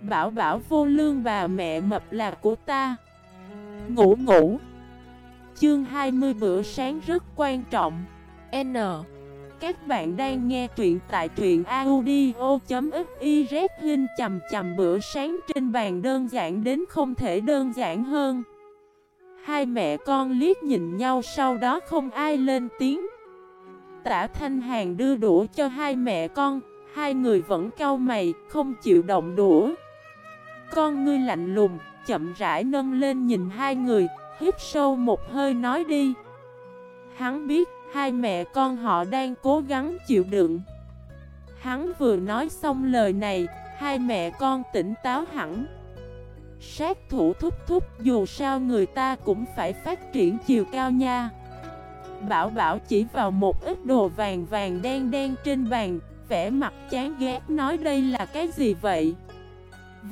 Bảo bảo vô lương bà mẹ mập là của ta. Ngủ ngủ. Chương 20 bữa sáng rất quan trọng. N. Các bạn đang nghe truyện tại truyện audio.xyz Hình chầm chầm bữa sáng trên bàn đơn giản đến không thể đơn giản hơn. Hai mẹ con liếc nhìn nhau sau đó không ai lên tiếng. Tả Thanh Hàng đưa đũa cho hai mẹ con Hai người vẫn cau mày, không chịu động đũa. Con ngươi lạnh lùng, chậm rãi nâng lên nhìn hai người Hít sâu một hơi nói đi. Hắn biết hai mẹ con họ đang cố gắng chịu đựng. Hắn vừa nói xong lời này Hai mẹ con tỉnh táo hẳn. Sát thủ thúc thúc dù sao người ta cũng phải phát triển chiều cao nha. Bảo bảo chỉ vào một ít đồ vàng vàng đen đen trên bàn Vẻ mặt chán ghét nói đây là cái gì vậy?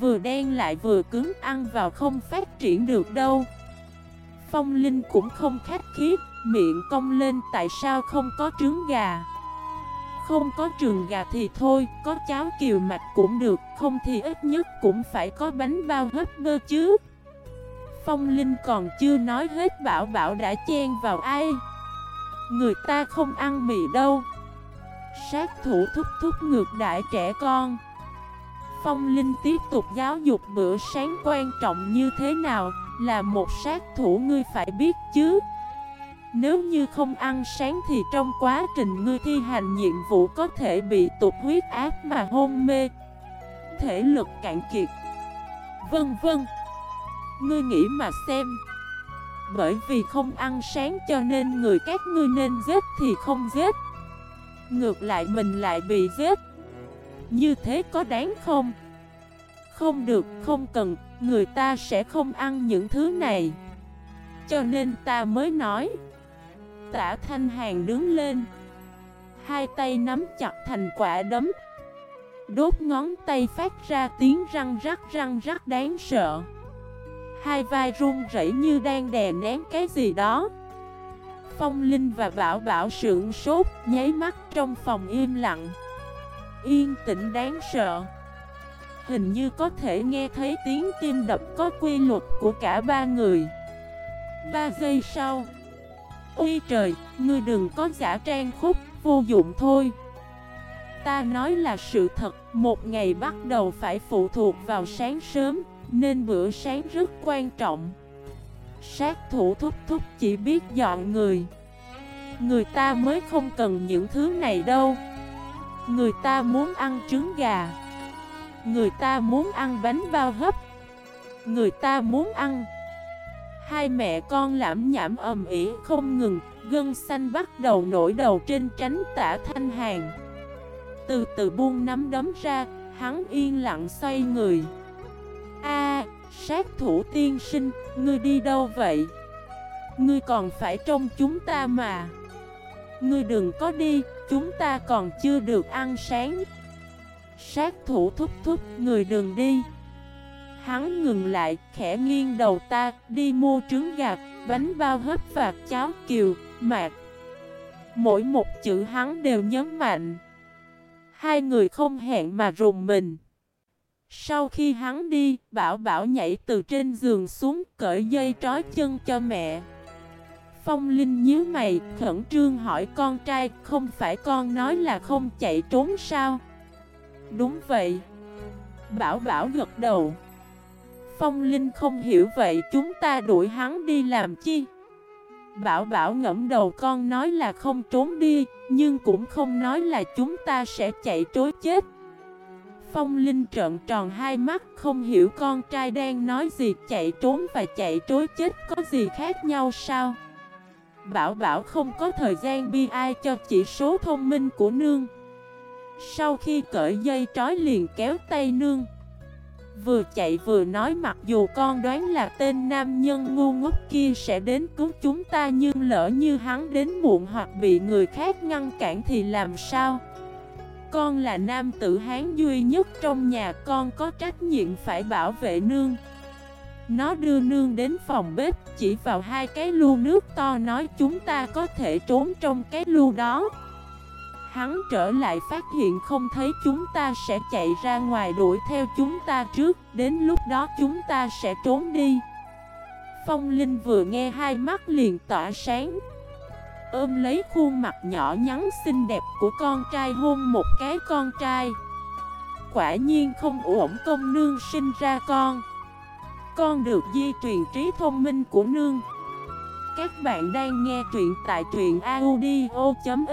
Vừa đen lại vừa cứng, ăn vào không phát triển được đâu. Phong Linh cũng không khách khí, Miệng cong lên, tại sao không có trứng gà? Không có trường gà thì thôi, Có cháo kiều mạch cũng được, Không thì ít nhất cũng phải có bánh bao hấp bơ chứ. Phong Linh còn chưa nói hết, bảo bảo đã chen vào ai? Người ta không ăn mì đâu. Sát thủ thúc thúc ngược đại trẻ con. Phong Linh tiếp tục giáo dục bữa sáng quan trọng như thế nào Là một sát thủ ngươi phải biết chứ. Nếu như không ăn sáng thì trong quá trình ngươi thi hành nhiệm vụ có thể bị tụt huyết áp mà hôn mê. Thể lực cạn kiệt. Vân vân. Ngươi nghĩ mà xem. Bởi vì không ăn sáng cho nên người các ngươi nên giết thì không giết. Ngược lại mình lại bị giết. Như thế có đáng không? Không được, không cần, người ta sẽ không ăn những thứ này. Cho nên ta mới nói Tả Thanh Hàng đứng lên Hai tay nắm chặt thành quả đấm Đốt ngón tay phát ra tiếng răng rắc răng rắc đáng sợ. Hai vai run rẩy như đang đè nén cái gì đó. Phong Linh và Bảo Bảo sượng sốt, nháy mắt trong phòng im lặng. Yên tĩnh đáng sợ. Hình như có thể nghe thấy tiếng tim đập có quy luật của cả ba người. Ba giây sau Ôi trời, ngươi đừng có giả trang khúc, vô dụng thôi. Ta nói là sự thật, một ngày bắt đầu phải phụ thuộc vào sáng sớm Nên bữa sáng rất quan trọng. Sát thủ thúc thúc chỉ biết dọn người. Người ta mới không cần những thứ này đâu. Người ta muốn ăn trứng gà. Người ta muốn ăn bánh bao hấp. Người ta muốn ăn. Hai mẹ con lãm nhảm ầm ĩ không ngừng, Gân xanh bắt đầu nổi đầu trên tránh tả thanh hàng. Từ từ buông nắm đấm ra, Hắn yên lặng xoay người. A, sát thủ tiên sinh, Ngươi đi đâu vậy? Ngươi còn phải trông chúng ta mà. Ngươi đừng có đi Chúng ta còn chưa được ăn sáng. Sát thủ thúc thúc Người đừng đi. Hắn ngừng lại khẽ nghiêng đầu ta Đi mua trứng gạt Bánh bao hấp và cháo kiều Mạc. Mỗi một chữ hắn đều nhấn mạnh. Hai người không hẹn mà rùng mình. Sau khi hắn đi, Bảo Bảo nhảy từ trên giường xuống cởi dây trói chân cho mẹ. Phong Linh nhíu mày, khẩn trương hỏi con trai, không phải con nói là không chạy trốn sao? Đúng vậy. Bảo Bảo gật đầu. Phong Linh không hiểu vậy chúng ta đuổi hắn đi làm chi? Bảo Bảo ngẫm đầu con nói là không trốn đi, nhưng cũng không nói là chúng ta sẽ chạy trối chết. Phong Linh trợn tròn hai mắt không hiểu con trai đang nói gì chạy trốn và chạy trối chết có gì khác nhau sao Bảo Bảo không có thời gian bi ai cho chỉ số thông minh của nương. Sau khi cởi dây trói liền kéo tay nương. Vừa chạy vừa nói mặc dù con đoán là tên nam nhân ngu ngốc kia sẽ đến cứu chúng ta Nhưng lỡ như hắn đến muộn hoặc bị người khác ngăn cản thì làm sao? Con là nam tử Hán duy nhất trong nhà, con có trách nhiệm phải bảo vệ nương. Nó đưa nương đến phòng bếp, chỉ vào hai cái lu nước to nói chúng ta có thể trốn trong cái lu đó. Hắn trở lại phát hiện không thấy chúng ta sẽ chạy ra ngoài đuổi theo chúng ta trước, Đến lúc đó chúng ta sẽ trốn đi. Phong Linh vừa nghe hai mắt liền tỏa sáng. Ôm lấy khuôn mặt nhỏ nhắn xinh đẹp của con trai hôn một cái con trai. Quả nhiên không ổn công nương sinh ra con. Con được di truyền trí thông minh của nương. Các bạn đang nghe truyện tại truyện audio.fif